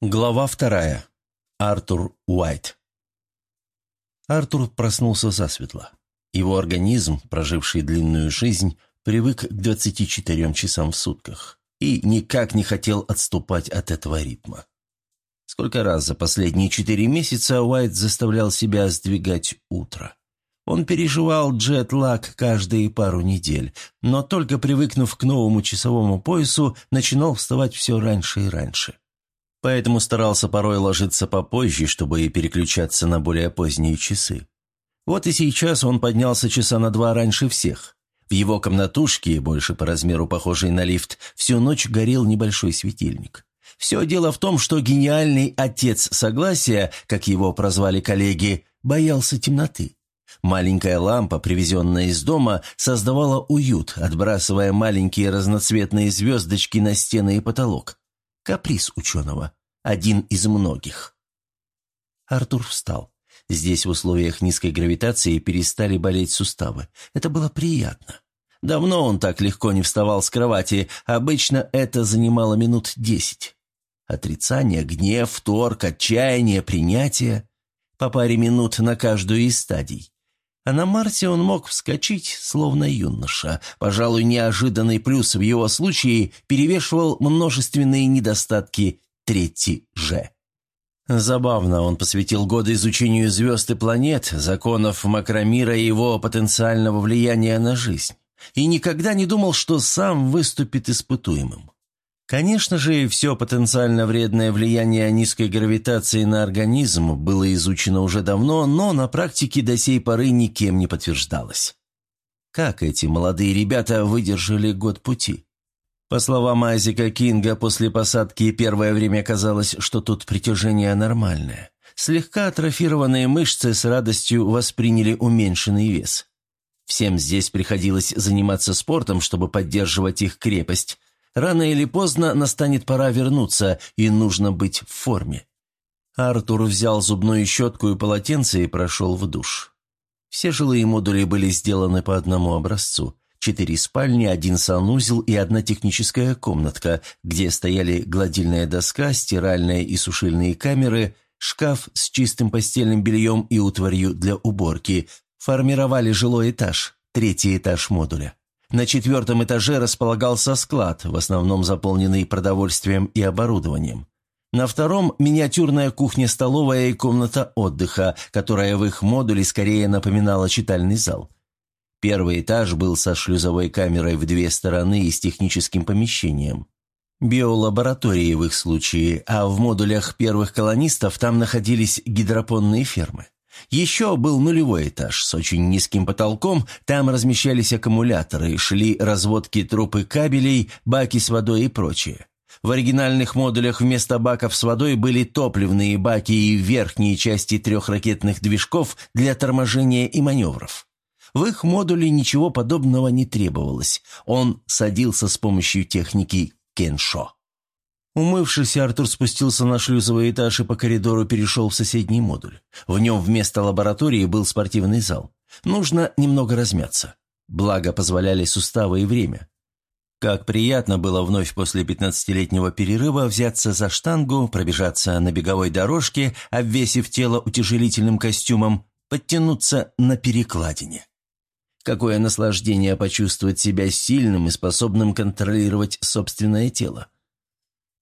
Глава вторая. Артур Уайт. Артур проснулся засветло. Его организм, проживший длинную жизнь, привык к 24 часам в сутках и никак не хотел отступать от этого ритма. Сколько раз за последние четыре месяца Уайт заставлял себя сдвигать утро. Он переживал джет-лаг каждые пару недель, но только привыкнув к новому часовому поясу, начинал вставать все раньше и раньше поэтому старался порой ложиться попозже, чтобы переключаться на более поздние часы. Вот и сейчас он поднялся часа на два раньше всех. В его комнатушке, больше по размеру похожей на лифт, всю ночь горел небольшой светильник. Все дело в том, что гениальный отец согласия, как его прозвали коллеги, боялся темноты. Маленькая лампа, привезенная из дома, создавала уют, отбрасывая маленькие разноцветные звездочки на стены и потолок. Каприз ученого. Один из многих. Артур встал. Здесь в условиях низкой гравитации перестали болеть суставы. Это было приятно. Давно он так легко не вставал с кровати, обычно это занимало минут десять. Отрицание, гнев, торг, отчаяние, принятие. По паре минут на каждую из стадий. А на Марсе он мог вскочить, словно юноша. Пожалуй, неожиданный плюс в его случае перевешивал множественные недостатки третий «Ж». Забавно, он посвятил годы изучению звезд и планет, законов макромира и его потенциального влияния на жизнь. И никогда не думал, что сам выступит испытуемым. Конечно же, все потенциально вредное влияние низкой гравитации на организм было изучено уже давно, но на практике до сей поры никем не подтверждалось. Как эти молодые ребята выдержали год пути? По словам Айзека Кинга, после посадки первое время казалось, что тут притяжение нормальное. Слегка атрофированные мышцы с радостью восприняли уменьшенный вес. Всем здесь приходилось заниматься спортом, чтобы поддерживать их крепость, Рано или поздно настанет пора вернуться, и нужно быть в форме. Артур взял зубную щетку и полотенце и прошел в душ. Все жилые модули были сделаны по одному образцу. Четыре спальни, один санузел и одна техническая комнатка, где стояли гладильная доска, стиральная и сушильные камеры, шкаф с чистым постельным бельем и утварью для уборки, формировали жилой этаж, третий этаж модуля. На четвертом этаже располагался склад, в основном заполненный продовольствием и оборудованием. На втором – миниатюрная кухня-столовая и комната отдыха, которая в их модуле скорее напоминала читальный зал. Первый этаж был со шлюзовой камерой в две стороны и с техническим помещением. Биолаборатории в их случае, а в модулях первых колонистов там находились гидропонные фермы. Еще был нулевой этаж с очень низким потолком, там размещались аккумуляторы, шли разводки трубы кабелей, баки с водой и прочее. В оригинальных модулях вместо баков с водой были топливные баки и верхние части трех ракетных движков для торможения и маневров. В их модуле ничего подобного не требовалось. Он садился с помощью техники Кеншо. Умывшись, Артур спустился на шлюзовый этаж и по коридору перешел в соседний модуль. В нем вместо лаборатории был спортивный зал. Нужно немного размяться. Благо позволяли суставы и время. Как приятно было вновь после пятнадцатилетнего перерыва взяться за штангу, пробежаться на беговой дорожке, обвесив тело утяжелительным костюмом, подтянуться на перекладине. Какое наслаждение почувствовать себя сильным и способным контролировать собственное тело.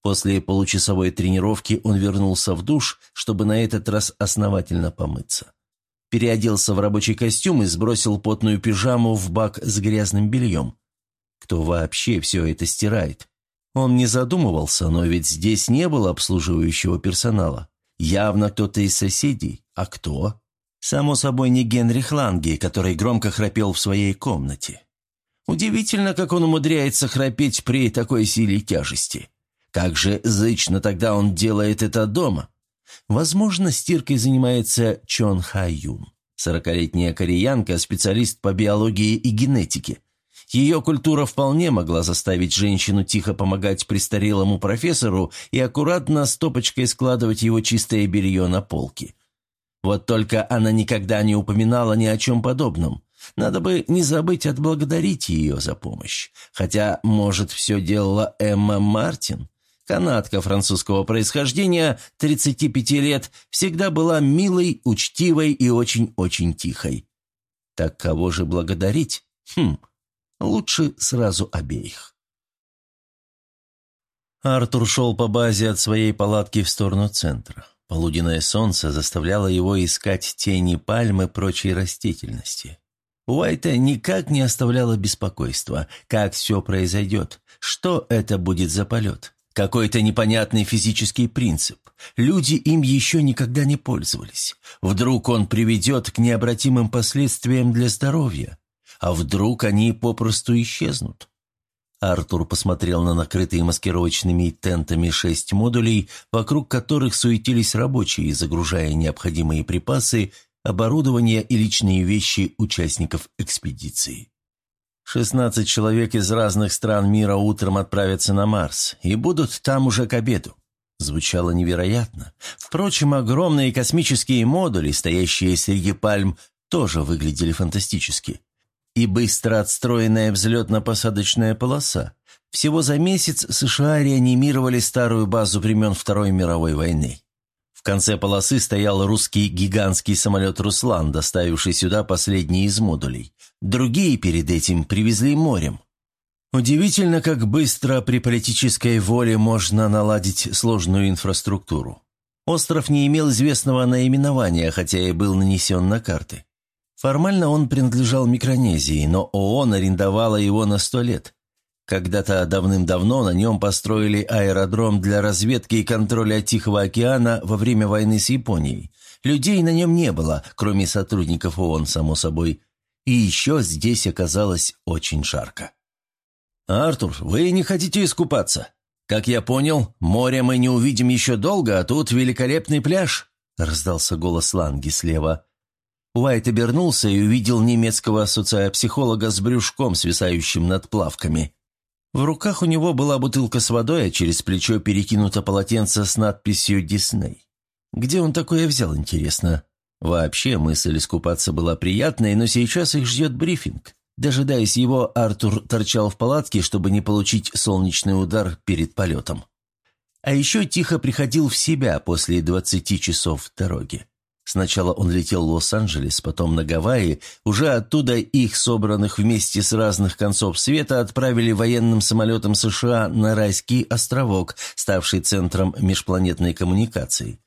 После получасовой тренировки он вернулся в душ, чтобы на этот раз основательно помыться. Переоделся в рабочий костюм и сбросил потную пижаму в бак с грязным бельем. Кто вообще все это стирает? Он не задумывался, но ведь здесь не было обслуживающего персонала. Явно кто-то из соседей. А кто? Само собой, не Генрих Ланги, который громко храпел в своей комнате. Удивительно, как он умудряется храпеть при такой силе тяжести. Как же зычно тогда он делает это дома? Возможно, стиркой занимается Чон Ха Юн. Сорокалетняя кореянка, специалист по биологии и генетике. Ее культура вполне могла заставить женщину тихо помогать престарелому профессору и аккуратно стопочкой складывать его чистое белье на полке. Вот только она никогда не упоминала ни о чем подобном. Надо бы не забыть отблагодарить ее за помощь. Хотя, может, все делала Эмма Мартин? Канадка французского происхождения, 35 лет, всегда была милой, учтивой и очень-очень тихой. Так кого же благодарить? Хм, лучше сразу обеих. Артур шел по базе от своей палатки в сторону центра. Полуденное солнце заставляло его искать тени пальмы прочей растительности. Уайта никак не оставляло беспокойства, как все произойдет, что это будет за полет. Какой-то непонятный физический принцип. Люди им еще никогда не пользовались. Вдруг он приведет к необратимым последствиям для здоровья. А вдруг они попросту исчезнут? Артур посмотрел на накрытые маскировочными тентами шесть модулей, вокруг которых суетились рабочие, загружая необходимые припасы, оборудование и личные вещи участников экспедиции. Шестнадцать человек из разных стран мира утром отправятся на Марс и будут там уже к обеду. Звучало невероятно. Впрочем, огромные космические модули, стоящие среди пальм, тоже выглядели фантастически и быстро отстроенная взлетно-посадочная полоса. Всего за месяц США реанимировали старую базу времен Второй мировой войны. Конце полосы стоял русский гигантский самолет «Руслан», доставивший сюда последний из модулей. Другие перед этим привезли морем. Удивительно, как быстро при политической воле можно наладить сложную инфраструктуру. Остров не имел известного наименования, хотя и был нанесен на карты. Формально он принадлежал Микронезии, но ООН арендовала его на сто лет. Когда-то давным-давно на нем построили аэродром для разведки и контроля Тихого океана во время войны с Японией. Людей на нем не было, кроме сотрудников ООН, само собой. И еще здесь оказалось очень жарко. «Артур, вы не хотите искупаться? Как я понял, море мы не увидим еще долго, а тут великолепный пляж», — раздался голос Ланги слева. Уайт обернулся и увидел немецкого социопсихолога с брюшком, свисающим над плавками. В руках у него была бутылка с водой, а через плечо перекинуто полотенце с надписью «Дисней». Где он такое взял, интересно? Вообще, мысль искупаться была приятной, но сейчас их ждет брифинг. Дожидаясь его, Артур торчал в палатке, чтобы не получить солнечный удар перед полетом. А еще тихо приходил в себя после двадцати часов дороги. Сначала он летел в Лос-Анджелес, потом на Гавайи. Уже оттуда их, собранных вместе с разных концов света, отправили военным самолетом США на Райский островок, ставший центром межпланетной коммуникации.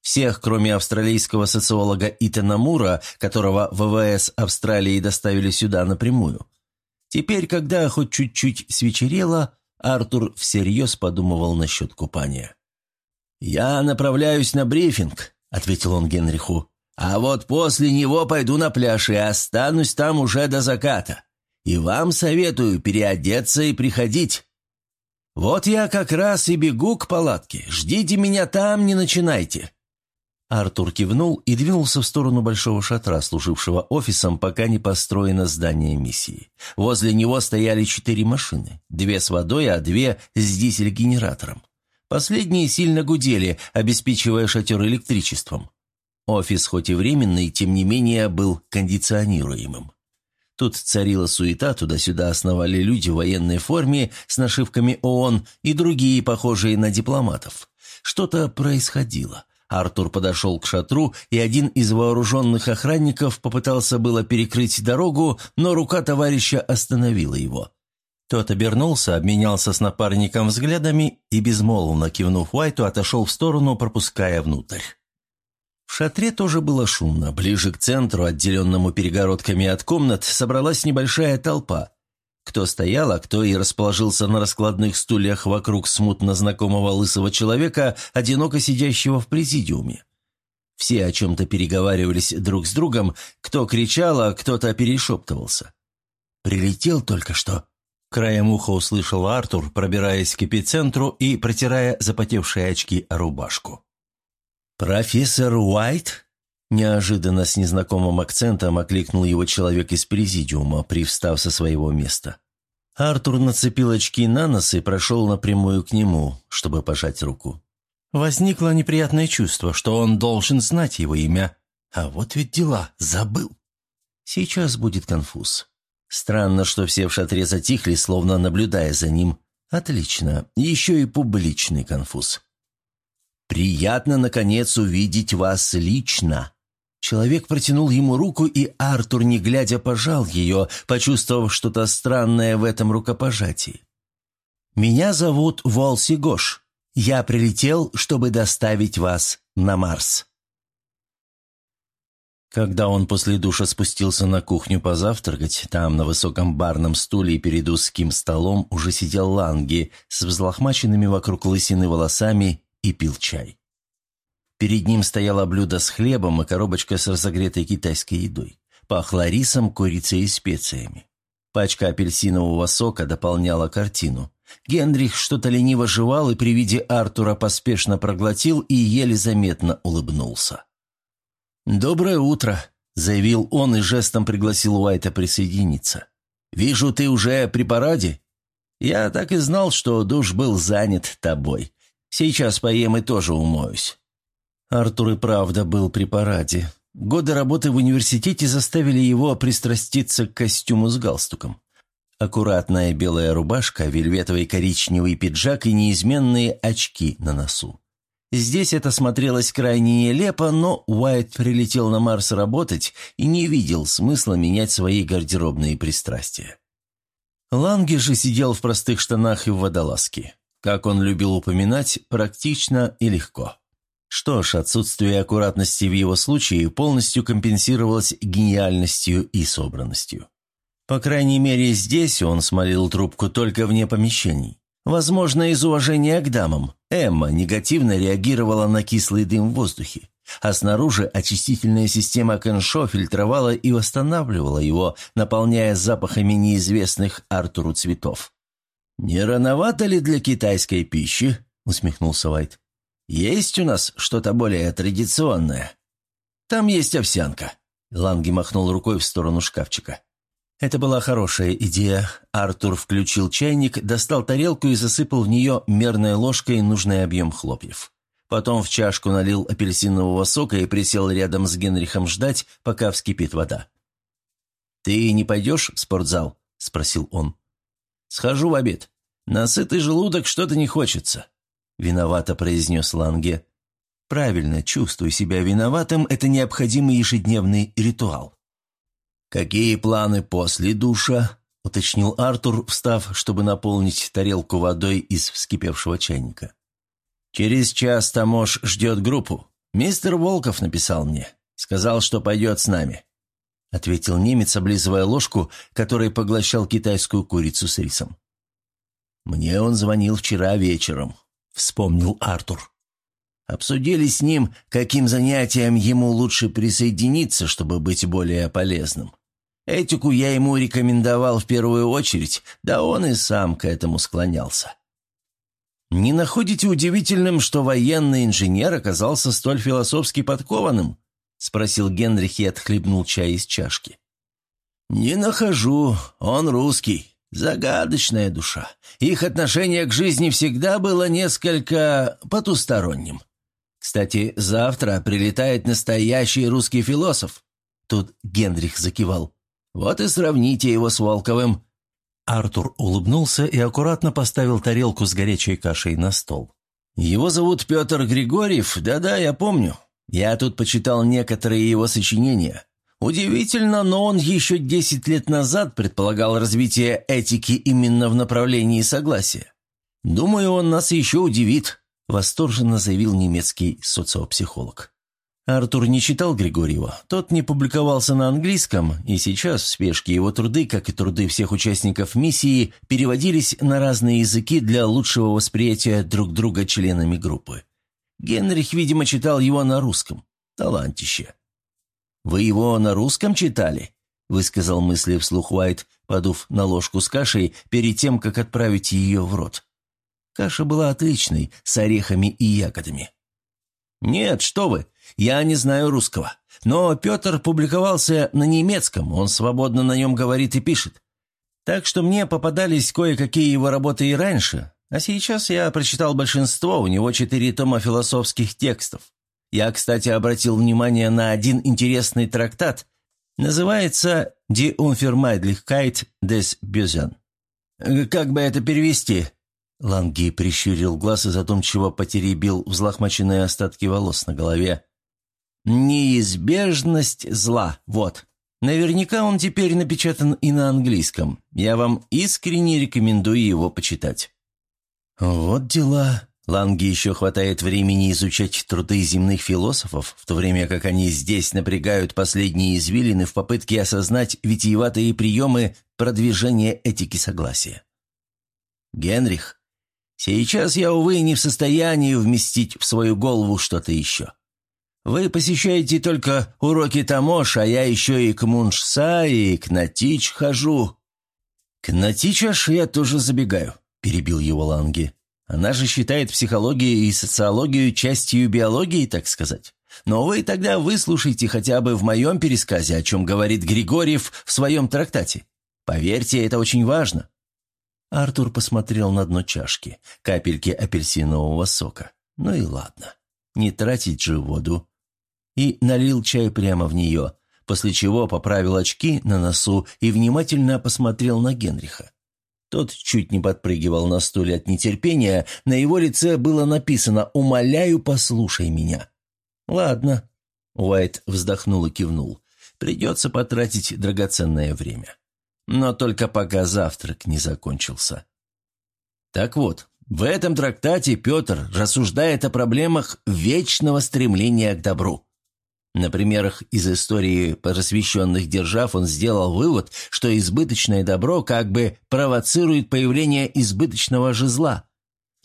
Всех, кроме австралийского социолога Итана Мура, которого ВВС Австралии доставили сюда напрямую. Теперь, когда хоть чуть-чуть свечерело, Артур всерьез подумывал насчет купания. «Я направляюсь на брифинг», — ответил он Генриху. «А вот после него пойду на пляж и останусь там уже до заката. И вам советую переодеться и приходить. Вот я как раз и бегу к палатке. Ждите меня там, не начинайте». Артур кивнул и двинулся в сторону большого шатра, служившего офисом, пока не построено здание миссии. Возле него стояли четыре машины, две с водой, а две с дизель-генератором. Последние сильно гудели, обеспечивая шатер электричеством. Офис, хоть и временный, тем не менее был кондиционируемым. Тут царила суета, туда-сюда основали люди в военной форме с нашивками ООН и другие, похожие на дипломатов. Что-то происходило. Артур подошел к шатру, и один из вооруженных охранников попытался было перекрыть дорогу, но рука товарища остановила его. Тот обернулся, обменялся с напарником взглядами и, безмолвно кивнув Уайту, отошел в сторону, пропуская внутрь. В шатре тоже было шумно. Ближе к центру, отделенному перегородками от комнат, собралась небольшая толпа. Кто стоял, а кто и расположился на раскладных стульях вокруг смутно знакомого лысого человека, одиноко сидящего в президиуме. Все о чем-то переговаривались друг с другом, кто кричал, а кто-то перешептывался. «Прилетел только что», Краем уха услышал Артур, пробираясь к эпицентру и протирая запотевшие очки о рубашку. «Профессор Уайт?» Неожиданно с незнакомым акцентом окликнул его человек из президиума, привстав со своего места. Артур нацепил очки на нос и прошел напрямую к нему, чтобы пожать руку. Возникло неприятное чувство, что он должен знать его имя. А вот ведь дела, забыл. Сейчас будет конфуз. Странно, что все в шатре затихли, словно наблюдая за ним. Отлично. Еще и публичный конфуз. «Приятно, наконец, увидеть вас лично». Человек протянул ему руку, и Артур, не глядя, пожал ее, почувствовав что-то странное в этом рукопожатии. «Меня зовут Волси Гош. Я прилетел, чтобы доставить вас на Марс». Когда он после душа спустился на кухню позавтракать, там на высоком барном стуле перед узким столом уже сидел Ланги с взлохмаченными вокруг лысины волосами и пил чай. Перед ним стояло блюдо с хлебом и коробочка с разогретой китайской едой. Пахло рисом, курицей и специями. Пачка апельсинового сока дополняла картину. Генрих что-то лениво жевал и при виде Артура поспешно проглотил и еле заметно улыбнулся. «Доброе утро», — заявил он и жестом пригласил Уайта присоединиться. «Вижу, ты уже при параде. Я так и знал, что душ был занят тобой. Сейчас поем и тоже умоюсь». Артур и правда был при параде. Годы работы в университете заставили его пристраститься к костюму с галстуком. Аккуратная белая рубашка, вельветовый коричневый пиджак и неизменные очки на носу. Здесь это смотрелось крайне нелепо, но Уайт прилетел на Марс работать и не видел смысла менять свои гардеробные пристрастия. Ланги же сидел в простых штанах и в водолазке. Как он любил упоминать, практично и легко. Что ж, отсутствие аккуратности в его случае полностью компенсировалось гениальностью и собранностью. По крайней мере, здесь он смолил трубку только вне помещений. Возможно, из уважения к дамам. Эмма негативно реагировала на кислый дым в воздухе, а снаружи очистительная система Кеншо фильтровала и восстанавливала его, наполняя запахами неизвестных Артуру цветов. «Не рановато ли для китайской пищи?» – усмехнулся Вайт. «Есть у нас что-то более традиционное?» «Там есть овсянка», – Ланги махнул рукой в сторону шкафчика. Это была хорошая идея. Артур включил чайник, достал тарелку и засыпал в нее мерной ложкой нужный объем хлопьев. Потом в чашку налил апельсинового сока и присел рядом с Генрихом ждать, пока вскипит вода. «Ты не пойдешь в спортзал?» – спросил он. «Схожу в обед. На сытый желудок что-то не хочется», – виновато произнес Ланге. «Правильно, чувствуй себя виноватым – это необходимый ежедневный ритуал. «Какие планы после душа?» – уточнил Артур, встав, чтобы наполнить тарелку водой из вскипевшего чайника. «Через час Тамош ждет группу. Мистер Волков написал мне. Сказал, что пойдет с нами», – ответил немец, облизывая ложку, которой поглощал китайскую курицу с рисом. «Мне он звонил вчера вечером», – вспомнил Артур. Обсудили с ним, каким занятиям ему лучше присоединиться, чтобы быть более полезным. Этику я ему рекомендовал в первую очередь, да он и сам к этому склонялся. «Не находите удивительным, что военный инженер оказался столь философски подкованным?» – спросил Генрих и отхлебнул чай из чашки. «Не нахожу. Он русский. Загадочная душа. Их отношение к жизни всегда было несколько потусторонним. Кстати, завтра прилетает настоящий русский философ». Тут Генрих закивал. Вот и сравните его с Волковым». Артур улыбнулся и аккуратно поставил тарелку с горячей кашей на стол. «Его зовут Петр Григорьев, да-да, я помню. Я тут почитал некоторые его сочинения. Удивительно, но он еще десять лет назад предполагал развитие этики именно в направлении согласия. Думаю, он нас еще удивит», – восторженно заявил немецкий социопсихолог. Артур не читал Григорьева. Тот не публиковался на английском, и сейчас в спешке его труды, как и труды всех участников миссии, переводились на разные языки для лучшего восприятия друг друга членами группы. Генрих, видимо, читал его на русском. Талантище. «Вы его на русском читали?» – высказал мысли вслух Уайт, подув на ложку с кашей перед тем, как отправить ее в рот. Каша была отличной, с орехами и ягодами. «Нет, что вы, я не знаю русского. Но Петр публиковался на немецком, он свободно на нем говорит и пишет. Так что мне попадались кое-какие его работы и раньше, а сейчас я прочитал большинство, у него четыре тома философских текстов. Я, кстати, обратил внимание на один интересный трактат. Называется «Die Unvermeidlichkeit des Bösen». Как бы это перевести? Ланги прищурил глаз и задумчиво потеребил взлохмаченные остатки волос на голове. «Неизбежность зла, вот. Наверняка он теперь напечатан и на английском. Я вам искренне рекомендую его почитать». «Вот дела», Ланге еще хватает времени изучать труды земных философов, в то время как они здесь напрягают последние извилины в попытке осознать витиеватые приемы продвижения этики согласия. Генрих, сейчас я, увы, не в состоянии вместить в свою голову что-то еще. Вы посещаете только уроки Тамош, а я еще и к Муншса, и к Натич хожу». «К Натичаш я тоже забегаю», – перебил его Ланге. Она же считает психологию и социологию частью биологии, так сказать. Но вы тогда выслушайте хотя бы в моем пересказе, о чем говорит Григорьев в своем трактате. Поверьте, это очень важно». Артур посмотрел на дно чашки, капельки апельсинового сока. Ну и ладно, не тратить же воду. И налил чай прямо в нее, после чего поправил очки на носу и внимательно посмотрел на Генриха. Тот чуть не подпрыгивал на стуле от нетерпения, на его лице было написано «Умоляю, послушай меня». «Ладно», — Уайт вздохнул и кивнул, — «придется потратить драгоценное время. Но только пока завтрак не закончился». Так вот, в этом трактате Петр рассуждает о проблемах вечного стремления к добру. На примерах из истории просвещенных держав он сделал вывод, что избыточное добро как бы провоцирует появление избыточного же зла.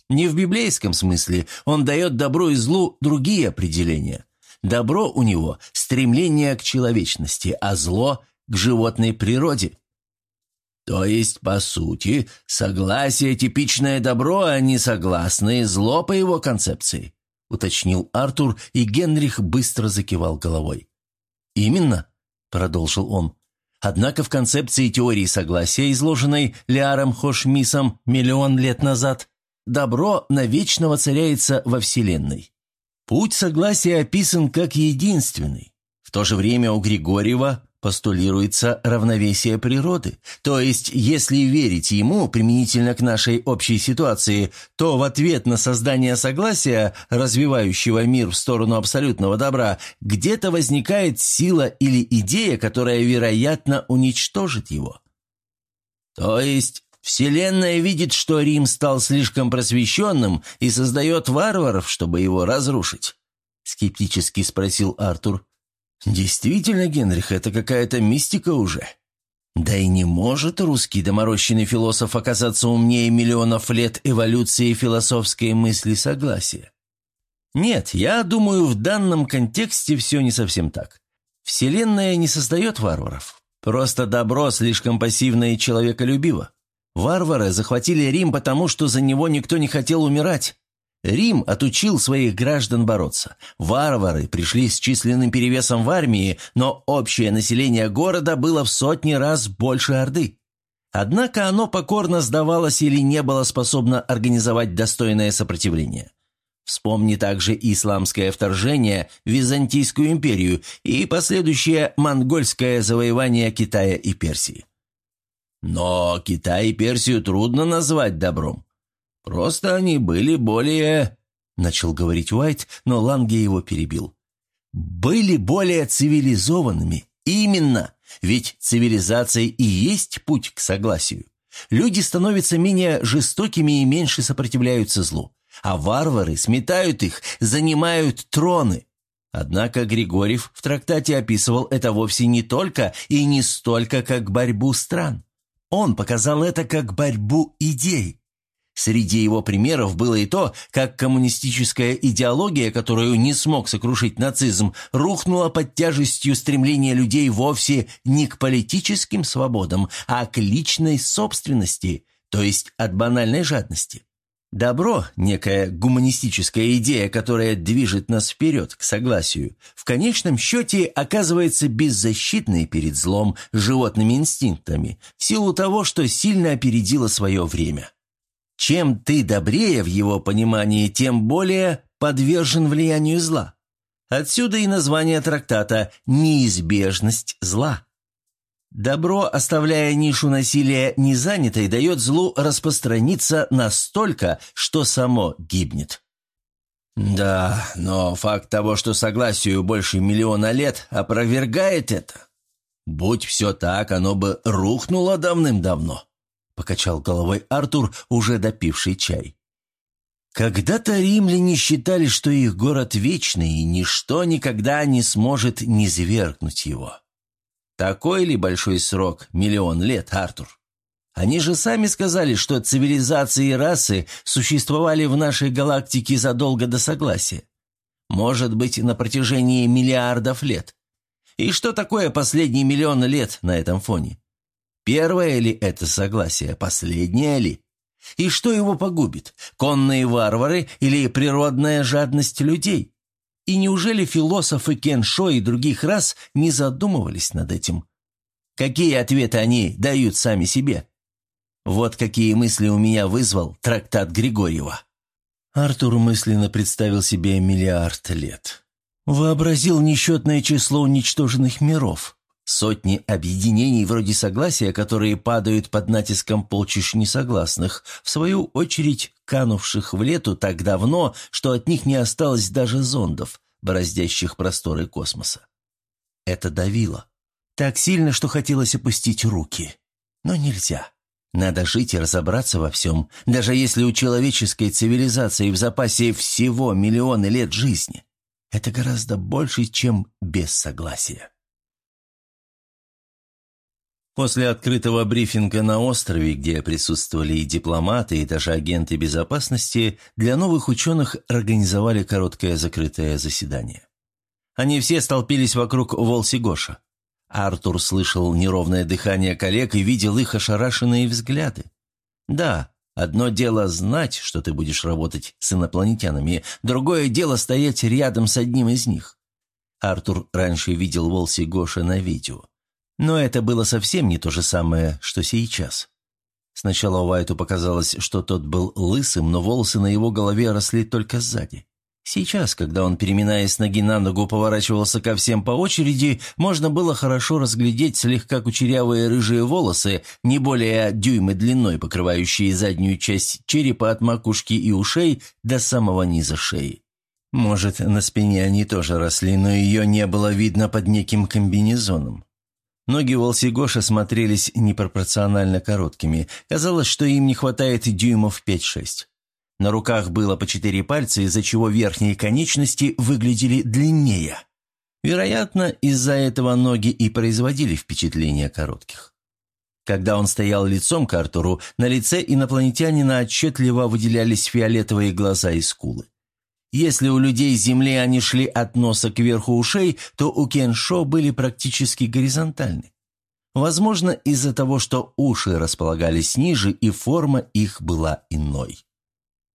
Не в библейском смысле, он дает добру и злу другие определения. Добро у него – стремление к человечности, а зло – к животной природе. То есть, по сути, согласие – типичное добро, а не согласное зло по его концепции уточнил Артур, и Генрих быстро закивал головой. «Именно», — продолжил он. «Однако в концепции теории согласия, изложенной Лиаром Хошмисом миллион лет назад, добро навечно воцаряется во Вселенной. Путь согласия описан как единственный. В то же время у Григорьева постулируется равновесие природы. То есть, если верить ему применительно к нашей общей ситуации, то в ответ на создание согласия, развивающего мир в сторону абсолютного добра, где-то возникает сила или идея, которая, вероятно, уничтожит его. То есть, Вселенная видит, что Рим стал слишком просвещенным и создает варваров, чтобы его разрушить? Скептически спросил Артур. Действительно, Генрих, это какая-то мистика уже. Да и не может русский доморощенный философ оказаться умнее миллионов лет эволюции философской мысли согласия. Нет, я думаю, в данном контексте все не совсем так. Вселенная не создает варваров. Просто добро слишком пассивно и человеколюбиво. Варвары захватили Рим потому, что за него никто не хотел умирать. Рим отучил своих граждан бороться. Варвары пришли с численным перевесом в армии, но общее население города было в сотни раз больше Орды. Однако оно покорно сдавалось или не было способно организовать достойное сопротивление. Вспомни также исламское вторжение в Византийскую империю и последующее монгольское завоевание Китая и Персии. Но Китай и Персию трудно назвать добром. «Просто они были более...» — начал говорить Уайт, но Ланге его перебил. «Были более цивилизованными. Именно! Ведь цивилизация и есть путь к согласию. Люди становятся менее жестокими и меньше сопротивляются злу, а варвары сметают их, занимают троны». Однако Григорьев в трактате описывал это вовсе не только и не столько как борьбу стран. Он показал это как борьбу идей. Среди его примеров было и то, как коммунистическая идеология, которую не смог сокрушить нацизм, рухнула под тяжестью стремления людей вовсе не к политическим свободам, а к личной собственности, то есть от банальной жадности. Добро, некая гуманистическая идея, которая движет нас вперед к согласию, в конечном счете оказывается беззащитной перед злом животными инстинктами, в силу того, что сильно опередила свое время. Чем ты добрее в его понимании, тем более подвержен влиянию зла. Отсюда и название трактата «Неизбежность зла». Добро, оставляя нишу насилия незанятой, дает злу распространиться настолько, что само гибнет. Да, но факт того, что согласию больше миллиона лет, опровергает это. Будь все так, оно бы рухнуло давным-давно, — покачал головой Артур, уже допивший чай. Когда-то римляне считали, что их город вечный, и ничто никогда не сможет низвергнуть его. Такой ли большой срок, миллион лет, Артур? Они же сами сказали, что цивилизации и расы существовали в нашей галактике задолго до согласия. Может быть, на протяжении миллиардов лет. И что такое последний миллион лет на этом фоне? Первое ли это согласие, последнее ли? И что его погубит? Конные варвары или природная жадность людей? И неужели философы Кеншо и других рас не задумывались над этим? Какие ответы они дают сами себе? Вот какие мысли у меня вызвал трактат Григорьева. Артур мысленно представил себе миллиард лет. Вообразил несчетное число уничтоженных миров. Сотни объединений вроде согласия, которые падают под натиском полчищ несогласных, в свою очередь канувших в лету так давно, что от них не осталось даже зондов, бороздящих просторы космоса. Это давило. Так сильно, что хотелось опустить руки. Но нельзя. Надо жить и разобраться во всем, даже если у человеческой цивилизации в запасе всего миллионы лет жизни. Это гораздо больше, чем без согласия. После открытого брифинга на острове, где присутствовали и дипломаты, и даже агенты безопасности, для новых ученых организовали короткое закрытое заседание. Они все столпились вокруг Волси Гоша. Артур слышал неровное дыхание коллег и видел их ошарашенные взгляды. Да, одно дело знать, что ты будешь работать с инопланетянами, другое дело стоять рядом с одним из них. Артур раньше видел Волси Гоша на видео. Но это было совсем не то же самое, что сейчас. Сначала Уайту показалось, что тот был лысым, но волосы на его голове росли только сзади. Сейчас, когда он, переминаясь ноги на ногу, поворачивался ко всем по очереди, можно было хорошо разглядеть слегка кучерявые рыжие волосы, не более дюймы длиной, покрывающие заднюю часть черепа от макушки и ушей до самого низа шеи. Может, на спине они тоже росли, но ее не было видно под неким комбинезоном. Ноги Волси Гоша смотрелись непропорционально короткими. Казалось, что им не хватает дюймов 5-6. На руках было по четыре пальца, из-за чего верхние конечности выглядели длиннее. Вероятно, из-за этого ноги и производили впечатление коротких. Когда он стоял лицом к Артуру, на лице инопланетянина отчетливо выделялись фиолетовые глаза и скулы. Если у людей Земли они шли от носа к верху ушей, то у Кеншо были практически горизонтальны. Возможно, из-за того, что уши располагались ниже, и форма их была иной.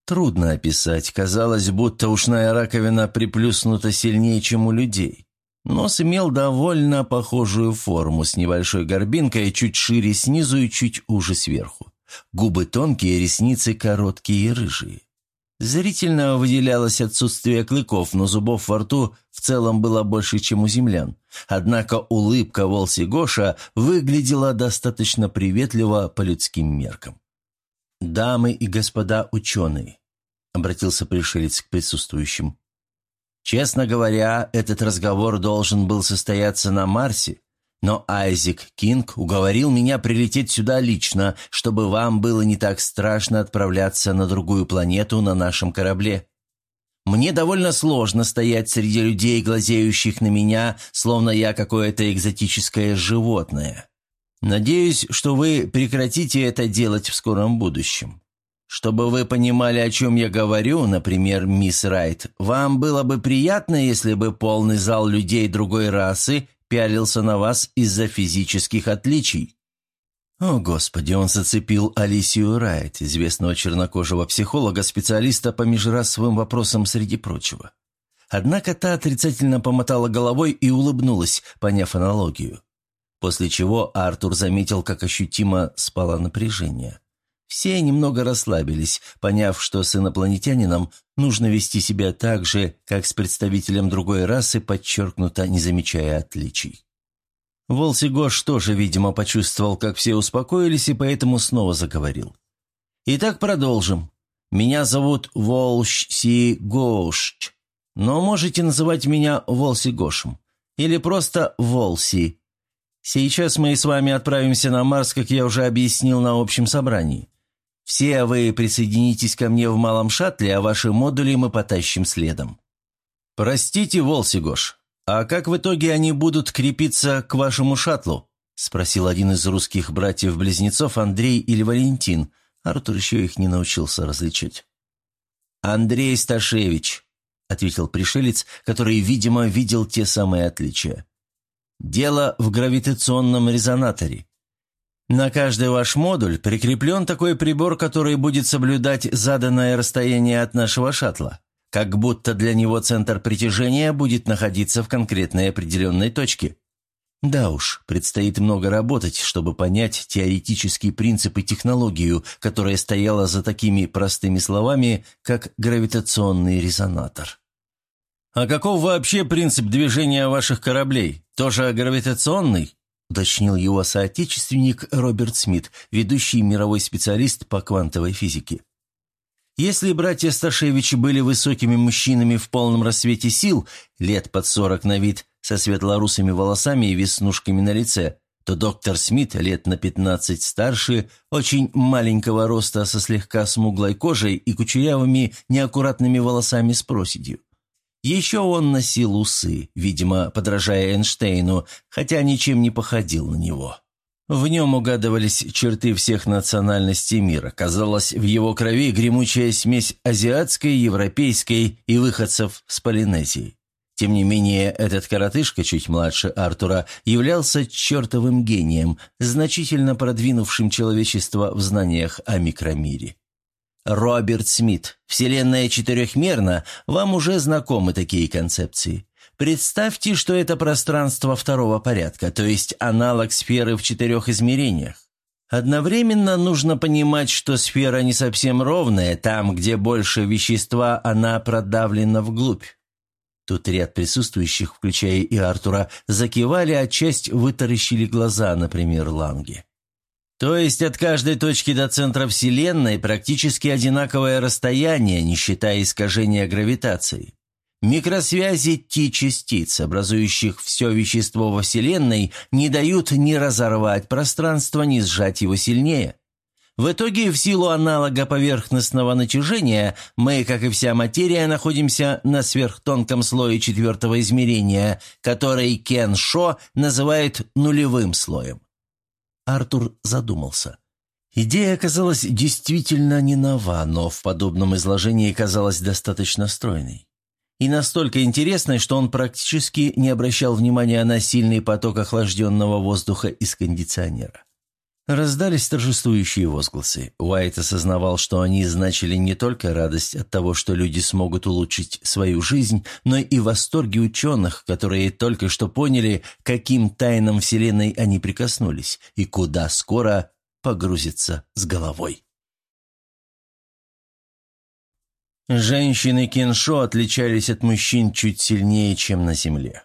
Трудно описать, казалось, будто ушная раковина приплюснута сильнее, чем у людей. Нос имел довольно похожую форму, с небольшой горбинкой, чуть шире снизу и чуть уже сверху. Губы тонкие, ресницы короткие и рыжие. Зрительно выделялось отсутствие клыков, но зубов во рту в целом было больше, чем у землян. Однако улыбка Волси Гоша выглядела достаточно приветливо по людским меркам. «Дамы и господа ученые», — обратился пришелец к присутствующим. «Честно говоря, этот разговор должен был состояться на Марсе, но Айзек Кинг уговорил меня прилететь сюда лично, чтобы вам было не так страшно отправляться на другую планету на нашем корабле. Мне довольно сложно стоять среди людей, глазеющих на меня, словно я какое-то экзотическое животное. Надеюсь, что вы прекратите это делать в скором будущем. Чтобы вы понимали, о чем я говорю, например, мисс Райт, вам было бы приятно, если бы полный зал людей другой расы пялился на вас из-за физических отличий». О, Господи, он зацепил Алисию Райт, известного чернокожего психолога, специалиста по межрасовым вопросам среди прочего. Однако та отрицательно помотала головой и улыбнулась, поняв аналогию. После чего Артур заметил, как ощутимо спало напряжение. Все немного расслабились, поняв, что с инопланетянином нужно вести себя так же, как с представителем другой расы, подчеркнуто не замечая отличий. Волси Гош тоже, видимо, почувствовал, как все успокоились, и поэтому снова заговорил. «Итак, продолжим. Меня зовут Волси Гош, но можете называть меня Волси Гошем. Или просто Волси. Сейчас мы с вами отправимся на Марс, как я уже объяснил на общем собрании. Все вы присоединитесь ко мне в малом шаттле, а ваши модули мы потащим следом. Простите, Волси Гош, «А как в итоге они будут крепиться к вашему шаттлу?» – спросил один из русских братьев-близнецов Андрей или Валентин. Артур еще их не научился различить. «Андрей Сташевич», – ответил пришелец, который, видимо, видел те самые отличия. «Дело в гравитационном резонаторе. На каждый ваш модуль прикреплен такой прибор, который будет соблюдать заданное расстояние от нашего шаттла как будто для него центр притяжения будет находиться в конкретной определенной точке. Да уж, предстоит много работать, чтобы понять теоретический принцип и технологию, которая стояла за такими простыми словами, как гравитационный резонатор. «А каков вообще принцип движения ваших кораблей? Тоже гравитационный?» Уточнил его соотечественник Роберт Смит, ведущий мировой специалист по квантовой физике. Если братья Сташевичи были высокими мужчинами в полном рассвете сил, лет под сорок на вид, со светлорусыми волосами и веснушками на лице, то доктор Смит, лет на пятнадцать старше, очень маленького роста со слегка смуглой кожей и кучерявыми неаккуратными волосами с проседью. Еще он носил усы, видимо, подражая Эйнштейну, хотя ничем не походил на него. В нем угадывались черты всех национальностей мира. Казалось, в его крови гремучая смесь азиатской, европейской и выходцев с Полинезии. Тем не менее, этот коротышка, чуть младше Артура, являлся чертовым гением, значительно продвинувшим человечество в знаниях о микромире. Роберт Смит. Вселенная четырехмерна, вам уже знакомы такие концепции. Представьте, что это пространство второго порядка, то есть аналог сферы в четырех измерениях. Одновременно нужно понимать, что сфера не совсем ровная, там, где больше вещества, она продавлена вглубь. Тут ряд присутствующих, включая и Артура, закивали, а часть вытаращили глаза, например, Ланге. То есть от каждой точки до центра Вселенной практически одинаковое расстояние, не считая искажения гравитации. Микросвязи Ти-частиц, образующих все вещество во Вселенной, не дают ни разорвать пространство, ни сжать его сильнее. В итоге, в силу аналога поверхностного натяжения, мы, как и вся материя, находимся на сверхтонком слое четвертого измерения, который Кен Шо называет нулевым слоем. Артур задумался. Идея оказалась действительно не нова, но в подобном изложении казалась достаточно стройной и настолько интересной, что он практически не обращал внимания на сильный поток охлажденного воздуха из кондиционера. Раздались торжествующие возгласы. Уайт осознавал, что они значили не только радость от того, что люди смогут улучшить свою жизнь, но и восторги ученых, которые только что поняли, каким тайнам Вселенной они прикоснулись и куда скоро погрузятся с головой. Женщины Кеншо отличались от мужчин чуть сильнее, чем на земле.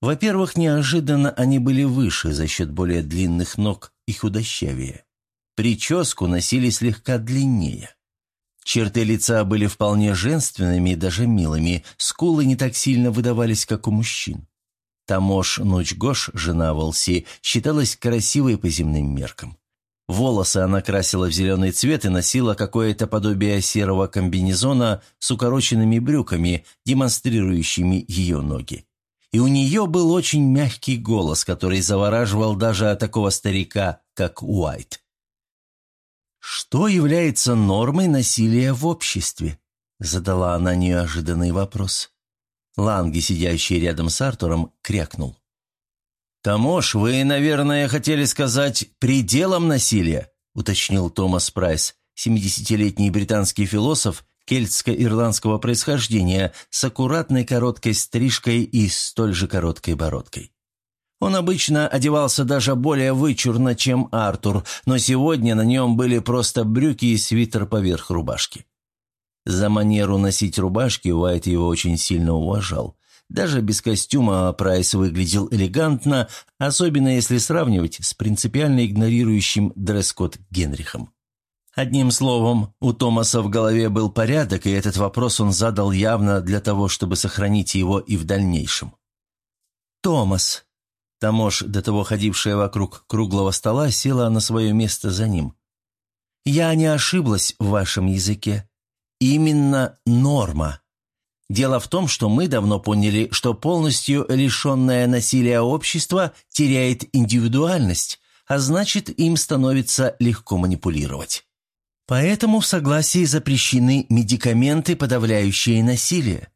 Во-первых, неожиданно они были выше за счет более длинных ног и худощавее. Прическу носили слегка длиннее. Черты лица были вполне женственными и даже милыми, скулы не так сильно выдавались, как у мужчин. Тамош Нучгош, жена Волси, считалась красивой по земным меркам. Волосы она красила в зеленый цвет и носила какое-то подобие серого комбинезона с укороченными брюками, демонстрирующими ее ноги. И у нее был очень мягкий голос, который завораживал даже такого старика, как Уайт. «Что является нормой насилия в обществе?» – задала она неожиданный вопрос. Ланги, сидящий рядом с Артуром, крякнул. «Тамош, вы, наверное, хотели сказать «пределом насилия», – уточнил Томас Прайс, 70-летний британский философ кельтско-ирландского происхождения с аккуратной короткой стрижкой и столь же короткой бородкой. Он обычно одевался даже более вычурно, чем Артур, но сегодня на нем были просто брюки и свитер поверх рубашки. За манеру носить рубашки Уайт его очень сильно уважал. Даже без костюма Прайс выглядел элегантно, особенно если сравнивать с принципиально игнорирующим дресс-код Генрихом. Одним словом, у Томаса в голове был порядок, и этот вопрос он задал явно для того, чтобы сохранить его и в дальнейшем. «Томас», Тамош, до того ходившая вокруг круглого стола, села на свое место за ним. «Я не ошиблась в вашем языке. Именно норма. Дело в том, что мы давно поняли, что полностью лишенное насилия общество теряет индивидуальность, а значит, им становится легко манипулировать. Поэтому в согласии запрещены медикаменты, подавляющие насилие.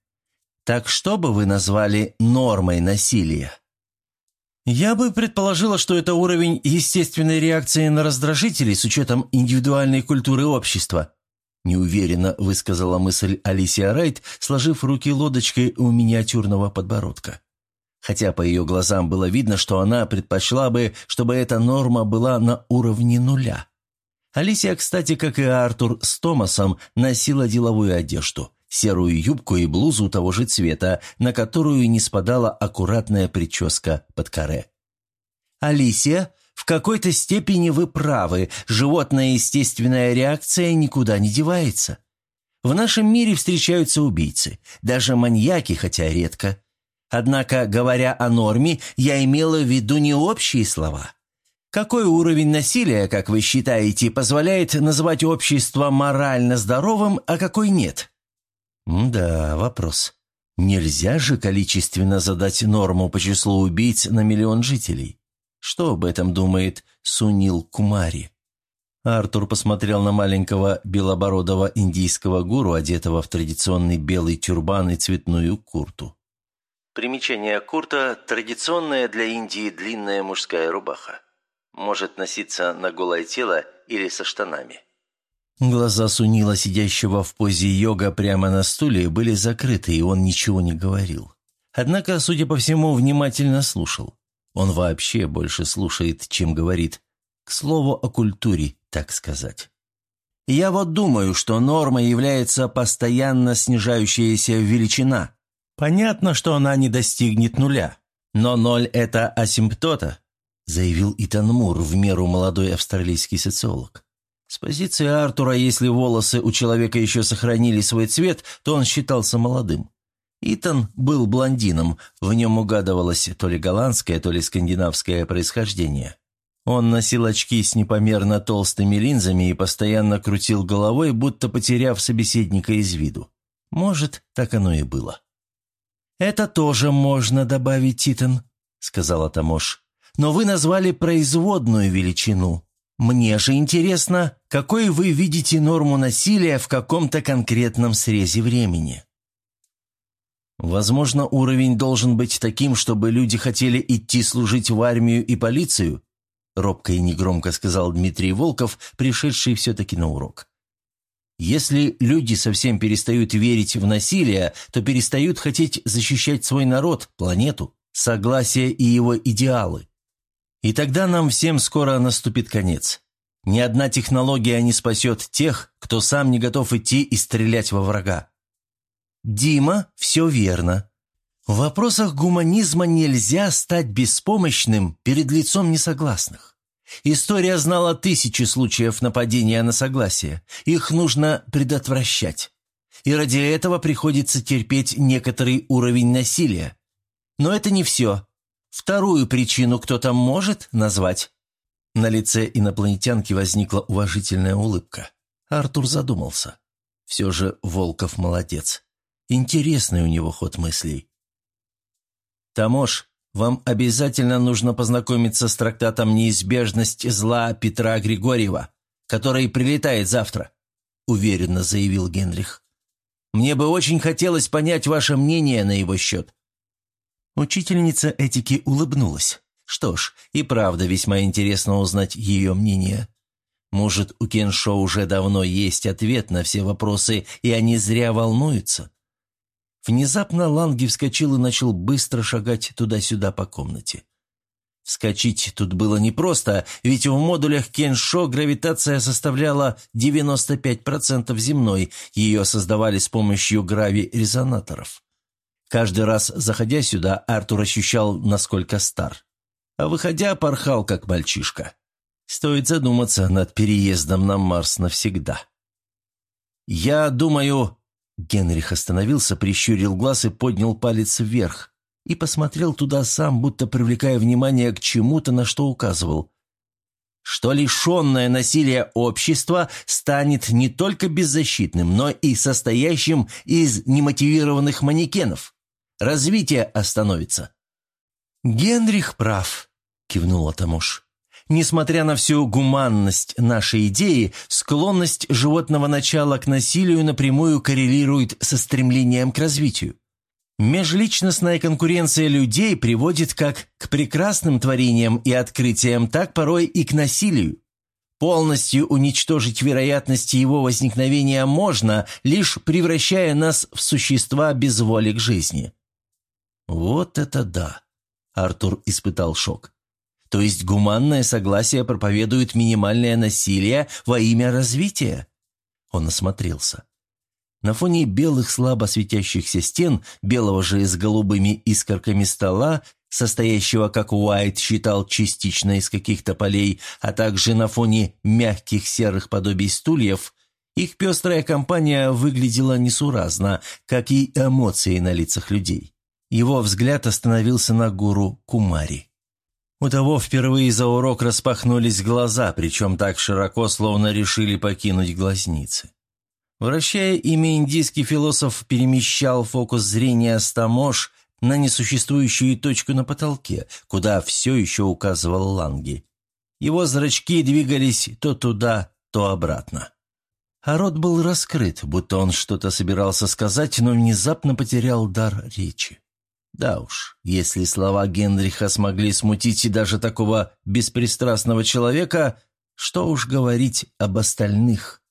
Так что бы вы назвали нормой насилия? Я бы предположила, что это уровень естественной реакции на раздражители с учетом индивидуальной культуры общества. Неуверенно высказала мысль Алисия Райт, сложив руки лодочкой у миниатюрного подбородка. Хотя по ее глазам было видно, что она предпочла бы, чтобы эта норма была на уровне нуля. Алисия, кстати, как и Артур с Томасом, носила деловую одежду – серую юбку и блузу того же цвета, на которую не спадала аккуратная прическа под каре. «Алисия, в какой-то степени вы правы, животная естественная реакция никуда не девается. В нашем мире встречаются убийцы, даже маньяки, хотя редко. Однако, говоря о норме, я имела в виду не общие слова». Какой уровень насилия, как вы считаете, позволяет называть общество морально здоровым, а какой нет? Да, вопрос. Нельзя же количественно задать норму по числу убийц на миллион жителей. Что об этом думает Сунил Кумари? Артур посмотрел на маленького белобородого индийского гуру, одетого в традиционный белый тюрбан и цветную курту. Примечание курта – традиционная для Индии длинная мужская рубаха. Может носиться на голое тело или со штанами. Глаза Сунила, сидящего в позе йога прямо на стуле, были закрыты, и он ничего не говорил. Однако, судя по всему, внимательно слушал. Он вообще больше слушает, чем говорит. К слову о культуре, так сказать. Я вот думаю, что норма является постоянно снижающаяся величина. Понятно, что она не достигнет нуля. Но ноль – это асимптота, заявил Итан Мур, в меру молодой австралийский социолог. С позиции Артура, если волосы у человека еще сохранили свой цвет, то он считался молодым. Итан был блондином, в нем угадывалось то ли голландское, то ли скандинавское происхождение. Он носил очки с непомерно толстыми линзами и постоянно крутил головой, будто потеряв собеседника из виду. Может, так оно и было. «Это тоже можно добавить, Итан», — сказала Тамош. «Но вы назвали производную величину. Мне же интересно, какой вы видите норму насилия в каком-то конкретном срезе времени. Возможно, уровень должен быть таким, чтобы люди хотели идти служить в армию и полицию, робко и негромко сказал Дмитрий Волков, пришедший все-таки на урок. Если люди совсем перестают верить в насилие, то перестают хотеть защищать свой народ, планету, согласие и его идеалы. И тогда нам всем скоро наступит конец. Ни одна технология не спасет тех, кто сам не готов идти и стрелять во врага. Дима, все верно. В вопросах гуманизма нельзя стать беспомощным перед лицом несогласных. История знала тысячи случаев нападения на согласие. Их нужно предотвращать. И ради этого приходится терпеть некоторый уровень насилия. Но это не все. Вторую причину кто-то может назвать?» На лице инопланетянки возникла уважительная улыбка. Артур задумался. Все же Волков молодец. Интересный у него ход мыслей. «Тамош, вам обязательно нужно познакомиться с трактатом «Неизбежность зла» Петра Григорьева, который прилетает завтра», — уверенно заявил Генрих. «Мне бы очень хотелось понять ваше мнение на его счет. Учительница этики улыбнулась. Что ж, и правда весьма интересно узнать ее мнение. Может, у Кеншо уже давно есть ответ на все вопросы, и они зря волнуются? Внезапно Ланги вскочил и начал быстро шагать туда-сюда по комнате. Вскочить тут было непросто, ведь в модулях Кеншо гравитация составляла 95% земной, ее создавали с помощью грави-резонаторов. Каждый раз, заходя сюда, Артур ощущал, насколько стар. А выходя, порхал, как мальчишка. Стоит задуматься над переездом на Марс навсегда. «Я думаю...» Генрих остановился, прищурил глаз и поднял палец вверх. И посмотрел туда сам, будто привлекая внимание к чему-то, на что указывал. Что лишенное насилия общество станет не только беззащитным, но и состоящим из немотивированных манекенов. Развитие остановится. «Генрих прав», — кивнула Тамуш. «Несмотря на всю гуманность нашей идеи, склонность животного начала к насилию напрямую коррелирует со стремлением к развитию. Межличностная конкуренция людей приводит как к прекрасным творениям и открытиям, так порой и к насилию. Полностью уничтожить вероятности его возникновения можно, лишь превращая нас в существа без воли к жизни. «Вот это да!» – Артур испытал шок. «То есть гуманное согласие проповедует минимальное насилие во имя развития?» Он осмотрелся. На фоне белых слабо светящихся стен, белого же с голубыми искорками стола, состоящего, как Уайт считал, частично из каких-то полей, а также на фоне мягких серых подобий стульев, их пестрая компания выглядела несуразно, как и эмоции на лицах людей. Его взгляд остановился на гуру Кумари. У того впервые за урок распахнулись глаза, причем так широко, словно решили покинуть глазницы. Вращая ими, индийский философ перемещал фокус зрения с тамош на несуществующую точку на потолке, куда все еще указывал Ланги. Его зрачки двигались то туда, то обратно. А рот был раскрыт, будто он что-то собирался сказать, но внезапно потерял дар речи. Да уж, если слова Генриха смогли смутить и даже такого беспристрастного человека, что уж говорить об остальных.